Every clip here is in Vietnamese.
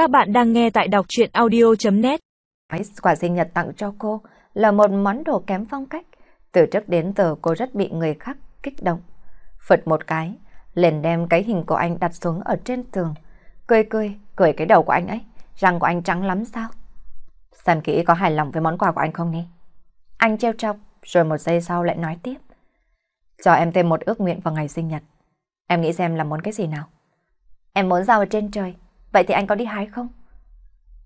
Các bạn đang nghe tại đọc chuyện audio.net quả sinh nhật tặng cho cô là một món đồ kém phong cách. Từ trước đến giờ cô rất bị người khác kích động. Phật một cái, liền đem cái hình của anh đặt xuống ở trên tường. Cười cười, cười cái đầu của anh ấy. Răng của anh trắng lắm sao? Xem kỹ có hài lòng với món quà của anh không nhỉ? Anh treo trọc, rồi một giây sau lại nói tiếp. Cho em thêm một ước nguyện vào ngày sinh nhật. Em nghĩ xem là muốn cái gì nào? Em muốn giao ở trên trời. Vậy thì anh có đi hái không?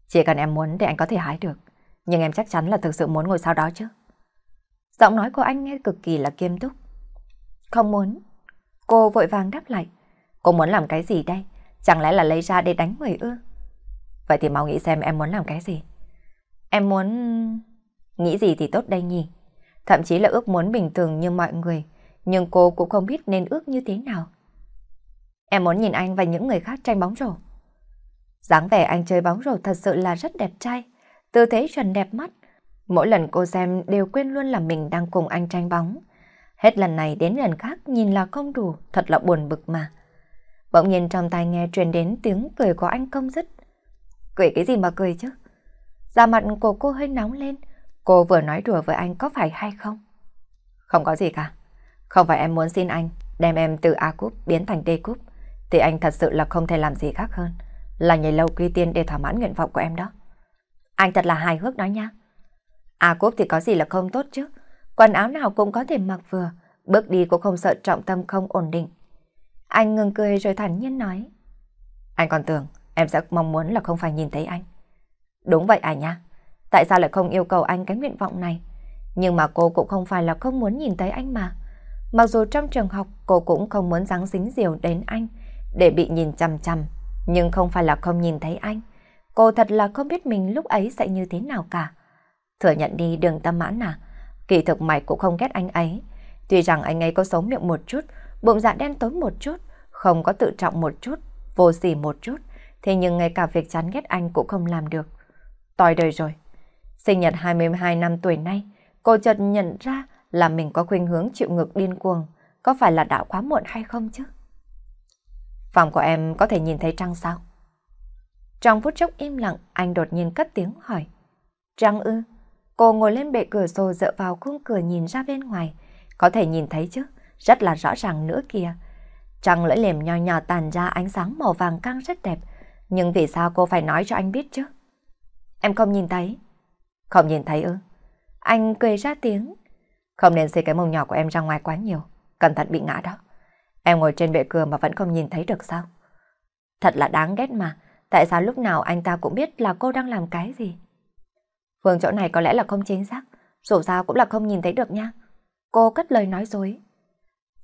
Chỉ cần em muốn thì anh có thể hái được. Nhưng em chắc chắn là thực sự muốn ngồi sau đó chứ. Giọng nói của anh nghe cực kỳ là kiêm túc. Không muốn. Cô vội vàng đáp lại. Cô muốn làm cái gì đây? Chẳng lẽ là lấy ra để đánh người ư? Vậy thì mau nghĩ xem em muốn làm cái gì. Em muốn... Nghĩ gì thì tốt đây nhỉ? Thậm chí là ước muốn bình thường như mọi người. Nhưng cô cũng không biết nên ước như thế nào. Em muốn nhìn anh và những người khác tranh bóng rổ dáng vẻ anh chơi bóng rổ thật sự là rất đẹp trai, tư thế chuẩn đẹp mắt. Mỗi lần cô xem đều quên luôn là mình đang cùng anh tranh bóng. Hết lần này đến lần khác nhìn là không đủ, thật là buồn bực mà. Bỗng nhiên trong tai nghe truyền đến tiếng cười của anh công dứt. Cười cái gì mà cười chứ? Da mặt của cô hơi nóng lên, cô vừa nói đùa với anh có phải hay không? Không có gì cả. Không phải em muốn xin anh đem em từ A cúp biến thành D cúp, thì anh thật sự là không thể làm gì khác hơn là nhảy lâu quy tiên để thỏa mãn nguyện vọng của em đó. Anh thật là hài hước đó nha. À cốt thì có gì là không tốt chứ. Quần áo nào cũng có thể mặc vừa, bước đi cũng không sợ trọng tâm không ổn định. Anh ngừng cười rồi thản nhiên nói. Anh còn tưởng em sẽ mong muốn là không phải nhìn thấy anh. Đúng vậy à nha. Tại sao lại không yêu cầu anh cái nguyện vọng này? Nhưng mà cô cũng không phải là không muốn nhìn thấy anh mà. Mặc dù trong trường học cô cũng không muốn ráng dính diều đến anh để bị nhìn chằm chằm nhưng không phải là không nhìn thấy anh. Cô thật là không biết mình lúc ấy sẽ như thế nào cả. Thừa nhận đi đừng tâm mãn à. Kỳ thực mày cũng không ghét anh ấy. Tuy rằng anh ấy có xấu miệng một chút, bụng dạ đen tối một chút, không có tự trọng một chút, vô sỉ một chút, thế nhưng ngay cả việc chán ghét anh cũng không làm được. Tòi đời rồi. Sinh nhật 22 năm tuổi nay, cô chợt nhận ra là mình có khuynh hướng chịu ngược điên cuồng, có phải là đã quá muộn hay không chứ? Phòng của em có thể nhìn thấy trăng sao? Trong phút chốc im lặng, anh đột nhiên cất tiếng hỏi. Trăng ư? Cô ngồi lên bệ cửa sổ dựa vào khung cửa nhìn ra bên ngoài. Có thể nhìn thấy chứ, rất là rõ ràng nữa kìa. Trăng lưỡi liềm nho nhỏ tàn ra ánh sáng màu vàng căng rất đẹp. Nhưng vì sao cô phải nói cho anh biết chứ? Em không nhìn thấy. Không nhìn thấy ư? Anh cười ra tiếng. Không nên xê cái mông nhỏ của em ra ngoài quá nhiều. Cẩn thận bị ngã đó. Em ngồi trên bệ cửa mà vẫn không nhìn thấy được sao? Thật là đáng ghét mà. Tại sao lúc nào anh ta cũng biết là cô đang làm cái gì? Phương chỗ này có lẽ là không chính xác. Dù sao cũng là không nhìn thấy được nha. Cô cất lời nói dối.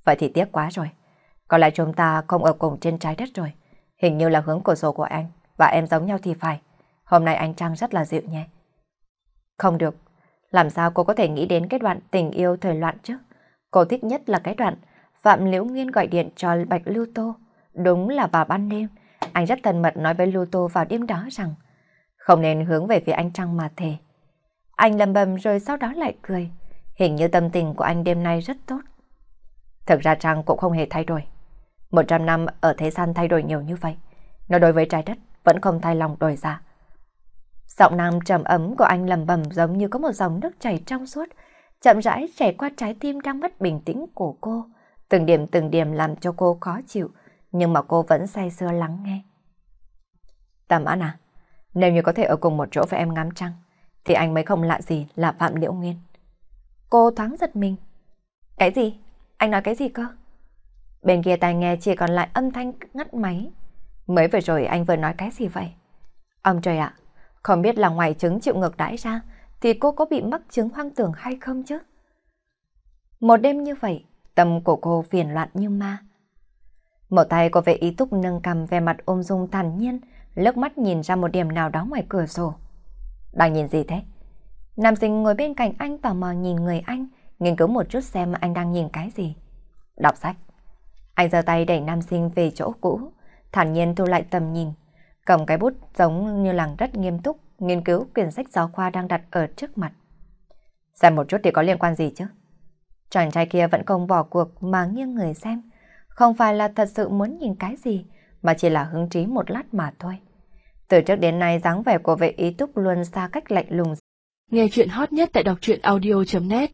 Vậy thì tiếc quá rồi. Có lẽ chúng ta không ở cùng trên trái đất rồi. Hình như là hướng cửa sổ của anh và em giống nhau thì phải. Hôm nay anh Trang rất là dịu nhé. Không được. Làm sao cô có thể nghĩ đến cái đoạn tình yêu thời loạn chứ? Cô thích nhất là cái đoạn Phạm Liễu Nguyên gọi điện cho Bạch Lưu Tô. Đúng là vào ban đêm, anh rất thân mật nói với Lưu Tô vào đêm đó rằng không nên hướng về phía anh Trăng mà thề. Anh lầm bầm rồi sau đó lại cười. Hình như tâm tình của anh đêm nay rất tốt. Thực ra Trăng cũng không hề thay đổi. Một trăm năm ở thế gian thay đổi nhiều như vậy. Nó đối với trái đất vẫn không thay lòng đổi ra. Giọng nam trầm ấm của anh lầm bầm giống như có một dòng nước chảy trong suốt, chậm rãi chảy qua trái tim đang mất bình tĩnh của cô. Từng điểm từng điểm làm cho cô khó chịu, nhưng mà cô vẫn say sưa lắng nghe. Tầm An à, nếu như có thể ở cùng một chỗ với em ngắm trăng, thì anh mới không lạ gì là Phạm Liễu Nguyên. Cô thoáng giật mình. Cái gì? Anh nói cái gì cơ? Bên kia tai nghe chỉ còn lại âm thanh ngắt máy. Mới vừa rồi anh vừa nói cái gì vậy? Ông trời ạ, không biết là ngoài chứng chịu ngược đãi ra, thì cô có bị mắc chứng hoang tưởng hay không chứ? Một đêm như vậy, Tâm của cô phiền loạn như ma. Một tay cô vệ ý túc nâng cầm về mặt ôm dung thản nhiên, lướt mắt nhìn ra một điểm nào đó ngoài cửa sổ. Đang nhìn gì thế? Nam sinh ngồi bên cạnh anh tò mò nhìn người anh, nghiên cứu một chút xem anh đang nhìn cái gì. Đọc sách. Anh giơ tay đẩy nam sinh về chỗ cũ, thản nhiên thu lại tầm nhìn, cầm cái bút giống như làng rất nghiêm túc, nghiên cứu quyển sách giáo khoa đang đặt ở trước mặt. Xem một chút thì có liên quan gì chứ? Chàng trai kia vẫn không bỏ cuộc mà nghiêng người xem. Không phải là thật sự muốn nhìn cái gì, mà chỉ là hứng trí một lát mà thôi. Từ trước đến nay dáng vẻ của vệ ý túc luôn xa cách lạnh lùng. Nghe chuyện hot nhất tại đọc truyện audio.net